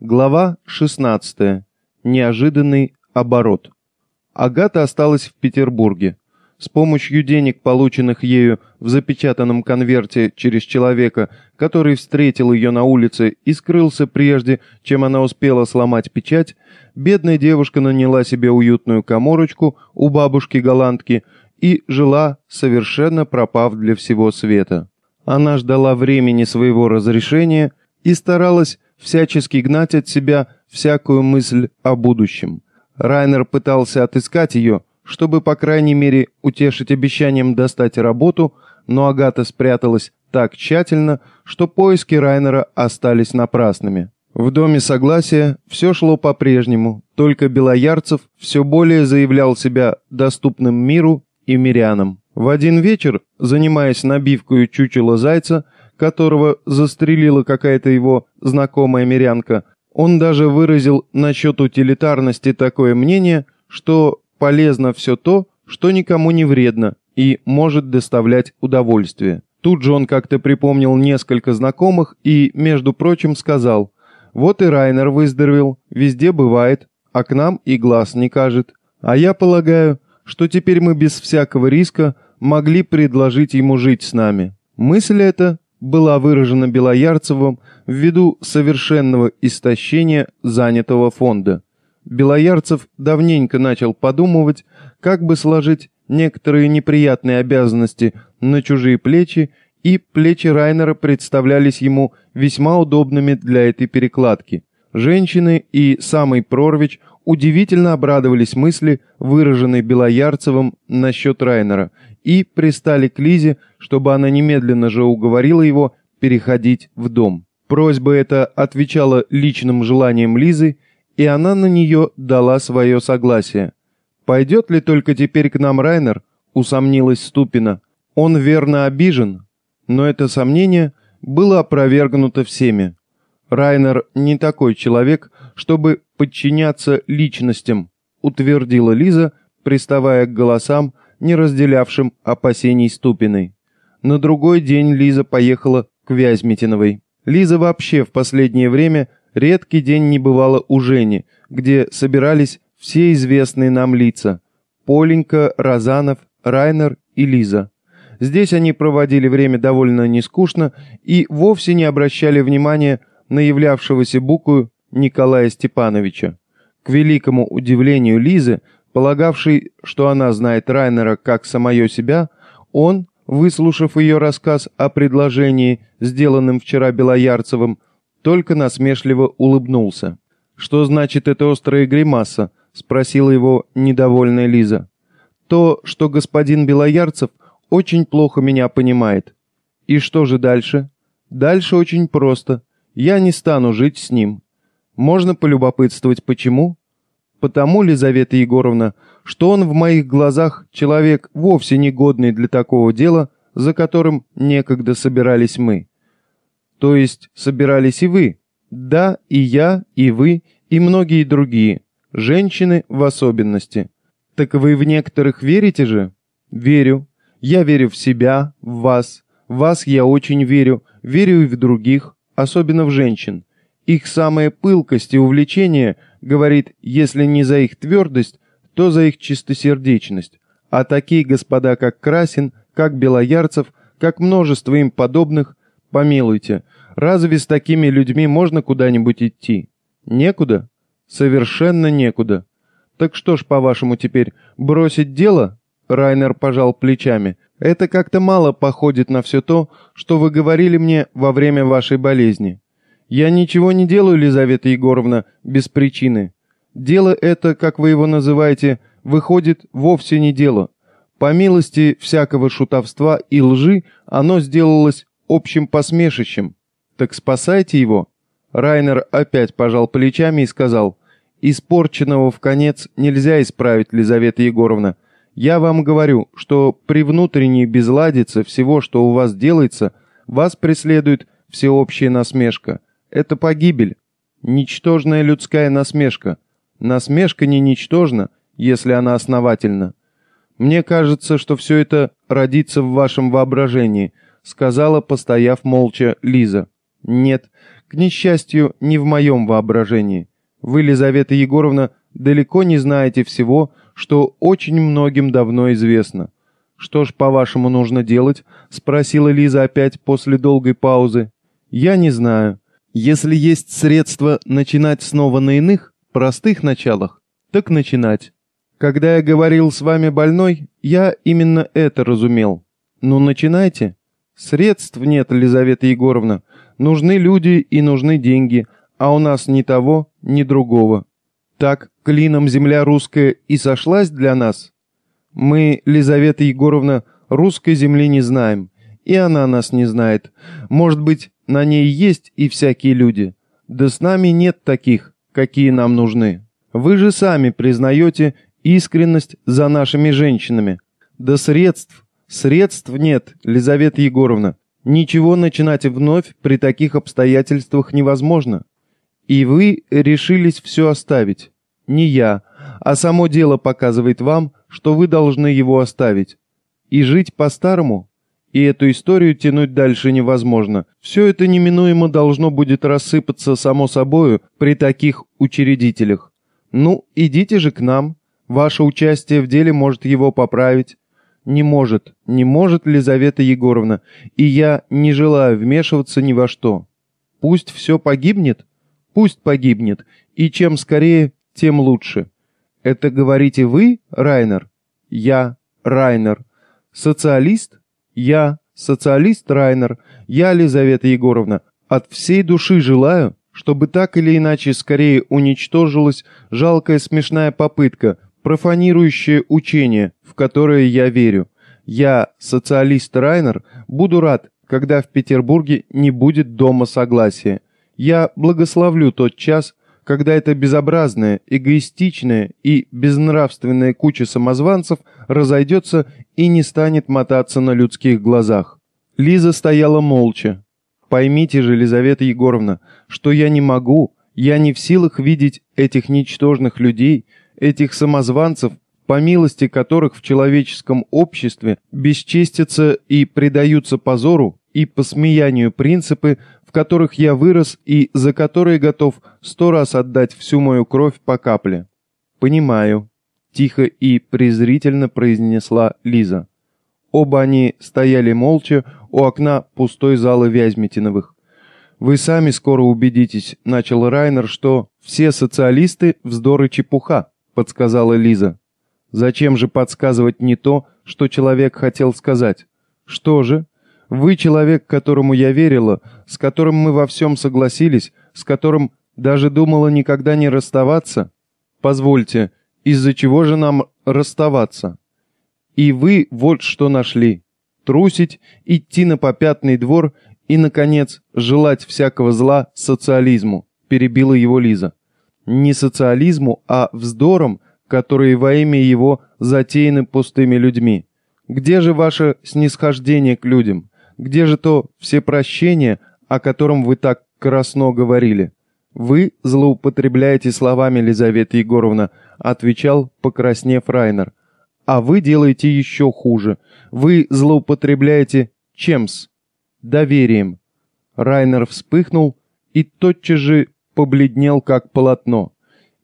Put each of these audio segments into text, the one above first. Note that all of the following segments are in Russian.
Глава 16. Неожиданный оборот. Агата осталась в Петербурге. С помощью денег, полученных ею в запечатанном конверте через человека, который встретил ее на улице и скрылся прежде, чем она успела сломать печать, бедная девушка наняла себе уютную коморочку у бабушки-голландки и жила, совершенно пропав для всего света. Она ждала времени своего разрешения и старалась всячески гнать от себя всякую мысль о будущем. Райнер пытался отыскать ее, чтобы, по крайней мере, утешить обещанием достать работу, но Агата спряталась так тщательно, что поиски Райнера остались напрасными. В Доме Согласия все шло по-прежнему, только Белоярцев все более заявлял себя доступным миру и мирянам. В один вечер, занимаясь набивкой чучела зайца, которого застрелила какая-то его знакомая мирянка, он даже выразил насчет утилитарности такое мнение, что полезно все то, что никому не вредно и может доставлять удовольствие. Тут же он как-то припомнил несколько знакомых и, между прочим, сказал, «Вот и Райнер выздоровел, везде бывает, а к нам и глаз не кажет. А я полагаю, что теперь мы без всякого риска могли предложить ему жить с нами». Мысль эта была выражена Белоярцевым ввиду совершенного истощения занятого фонда. Белоярцев давненько начал подумывать, как бы сложить некоторые неприятные обязанности на чужие плечи, и плечи Райнера представлялись ему весьма удобными для этой перекладки. Женщины и самый Прорвич удивительно обрадовались мысли, выраженной Белоярцевым насчет Райнера, и пристали к Лизе, чтобы она немедленно же уговорила его переходить в дом. Просьба эта отвечала личным желаниям Лизы, и она на нее дала свое согласие. «Пойдет ли только теперь к нам Райнер?» — усомнилась Ступина. «Он верно обижен». Но это сомнение было опровергнуто всеми. Райнер не такой человек, чтобы подчиняться личностям, утвердила Лиза, приставая к голосам, не разделявшим опасений Ступиной. На другой день Лиза поехала к Вязьмитиновой. Лиза вообще в последнее время редкий день не бывала у Жени, где собирались все известные нам лица – Поленька, Розанов, Райнер и Лиза. Здесь они проводили время довольно нескучно и вовсе не обращали внимания на являвшегося букву Николая Степановича. К великому удивлению Лизы – Полагавший, что она знает Райнера как самое себя, он, выслушав ее рассказ о предложении, сделанном вчера Белоярцевым, только насмешливо улыбнулся. «Что значит эта острая гримаса?» — спросила его недовольная Лиза. «То, что господин Белоярцев очень плохо меня понимает. И что же дальше?» «Дальше очень просто. Я не стану жить с ним. Можно полюбопытствовать, почему?» Потому, Лизавета Егоровна, что он в моих глазах человек вовсе негодный для такого дела, за которым некогда собирались мы. То есть собирались и вы. Да, и я, и вы, и многие другие. Женщины в особенности. Так вы в некоторых верите же? Верю. Я верю в себя, в вас. В вас я очень верю. Верю и в других, особенно в женщин. Их самая пылкость и увлечение говорит, если не за их твердость, то за их чистосердечность. А такие господа, как Красин, как Белоярцев, как множество им подобных, помилуйте, разве с такими людьми можно куда-нибудь идти? Некуда? Совершенно некуда. Так что ж, по-вашему, теперь, бросить дело? Райнер пожал плечами. Это как-то мало походит на все то, что вы говорили мне во время вашей болезни. Я ничего не делаю, Лизавета Егоровна, без причины. Дело это, как вы его называете, выходит вовсе не дело. По милости всякого шутовства и лжи оно сделалось общим посмешищем. Так спасайте его. Райнер опять пожал плечами и сказал, «Испорченного в конец нельзя исправить, Лизавета Егоровна. Я вам говорю, что при внутренней безладице всего, что у вас делается, вас преследует всеобщая насмешка. Это погибель. Ничтожная людская насмешка. Насмешка не ничтожна, если она основательна. Мне кажется, что все это родится в вашем воображении, сказала, постояв молча, Лиза. Нет, К несчастью, не в моем воображении. Вы, Лизавета Егоровна, далеко не знаете всего, что очень многим давно известно. Что ж, по-вашему, нужно делать? спросила Лиза опять после долгой паузы. Я не знаю. Если есть средства начинать снова на иных, простых началах, так начинать. Когда я говорил с вами больной, я именно это разумел. Ну, начинайте. Средств нет, Елизавета Егоровна. Нужны люди и нужны деньги, а у нас ни того, ни другого. Так клином земля русская и сошлась для нас. Мы, Лизавета Егоровна, русской земли не знаем, и она нас не знает. Может быть, на ней есть и всякие люди. Да с нами нет таких, какие нам нужны. Вы же сами признаете искренность за нашими женщинами. Да средств, средств нет, Лизавета Егоровна. Ничего начинать вновь при таких обстоятельствах невозможно. И вы решились все оставить. Не я, а само дело показывает вам, что вы должны его оставить. И жить по-старому, и эту историю тянуть дальше невозможно. Все это неминуемо должно будет рассыпаться само собою при таких учредителях. Ну, идите же к нам. Ваше участие в деле может его поправить. Не может, не может Лизавета Егоровна, и я не желаю вмешиваться ни во что. Пусть все погибнет, пусть погибнет, и чем скорее, тем лучше. Это говорите вы, Райнер? Я, Райнер. Социалист? Я, социалист Райнер. Я, Лизавета Егоровна, от всей души желаю, чтобы так или иначе скорее уничтожилась жалкая смешная попытка, профанирующая учение, в которое я верю. Я, социалист Райнер, буду рад, когда в Петербурге не будет дома согласия. Я благословлю тот час, когда эта безобразная, эгоистичная и безнравственная куча самозванцев разойдется и не станет мотаться на людских глазах. Лиза стояла молча. Поймите же, Елизавета Егоровна, что я не могу, я не в силах видеть этих ничтожных людей, этих самозванцев, по милости которых в человеческом обществе бесчестятся и предаются позору и посмеянию принципы, в которых я вырос и за которые готов сто раз отдать всю мою кровь по капле. Понимаю, тихо и презрительно произнесла Лиза. Оба они стояли молча у окна пустой залы Вязьмитиновых. «Вы сами скоро убедитесь», — начал Райнер, «что все социалисты — вздор и чепуха», — подсказала Лиза. «Зачем же подсказывать не то, что человек хотел сказать? Что же? Вы человек, которому я верила, с которым мы во всем согласились, с которым даже думала никогда не расставаться? Позвольте, из-за чего же нам расставаться? И вы вот что нашли. Трусить, идти на попятный двор и, наконец, желать всякого зла социализму, перебила его Лиза. Не социализму, а вздором, которые во имя его затеяны пустыми людьми. Где же ваше снисхождение к людям? Где же то всепрощение, о котором вы так красно говорили? Вы злоупотребляете словами, Лизавета Егоровна, отвечал, покраснев Райнер. А вы делаете еще хуже. Вы злоупотребляете чем-с? Доверием. Райнер вспыхнул и тотчас же побледнел, как полотно.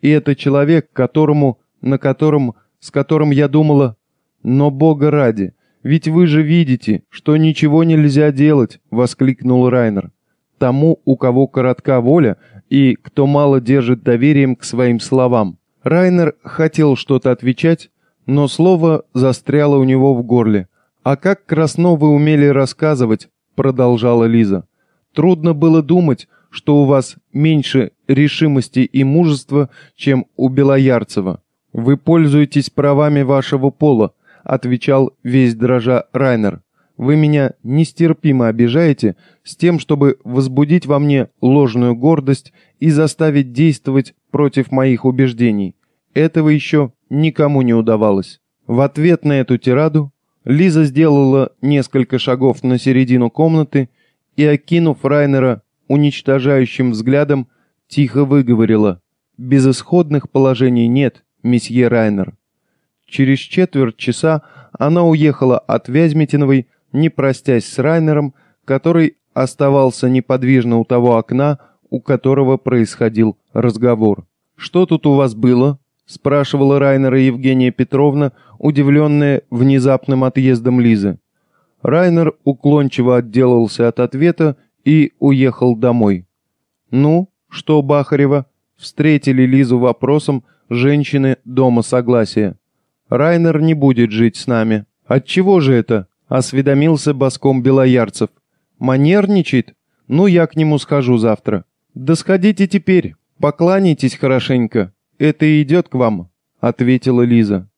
И это человек, которому, на котором, с которым я думала, но Бога ради, ведь вы же видите, что ничего нельзя делать, воскликнул Райнер. Тому, у кого коротка воля и кто мало держит доверием к своим словам. Райнер хотел что-то отвечать, но слово застряло у него в горле. А как красно вы умели рассказывать, продолжала Лиза. Трудно было думать, что у вас меньше решимости и мужества, чем у Белоярцева. Вы пользуетесь правами вашего пола, отвечал весь дрожа Райнер. Вы меня нестерпимо обижаете с тем, чтобы возбудить во мне ложную гордость и заставить действовать против моих убеждений. Этого еще никому не удавалось. В ответ на эту тираду Лиза сделала несколько шагов на середину комнаты и, окинув Райнера уничтожающим взглядом, тихо выговорила «Безысходных положений нет, месье Райнер». Через четверть часа она уехала от Вязьмитиновой, не простясь с Райнером, который оставался неподвижно у того окна, у которого происходил разговор. «Что тут у вас было?» — спрашивала Райнера Евгения Петровна, удивленная внезапным отъездом Лизы. Райнер уклончиво отделался от ответа и уехал домой. «Ну, что, Бахарева?» — встретили Лизу вопросом женщины Дома Согласия. «Райнер не будет жить с нами». «Отчего же это?» — осведомился боском Белоярцев. «Манерничает? Ну, я к нему схожу завтра». «Да сходите теперь, покланяйтесь хорошенько. Это идет к вам», — ответила Лиза.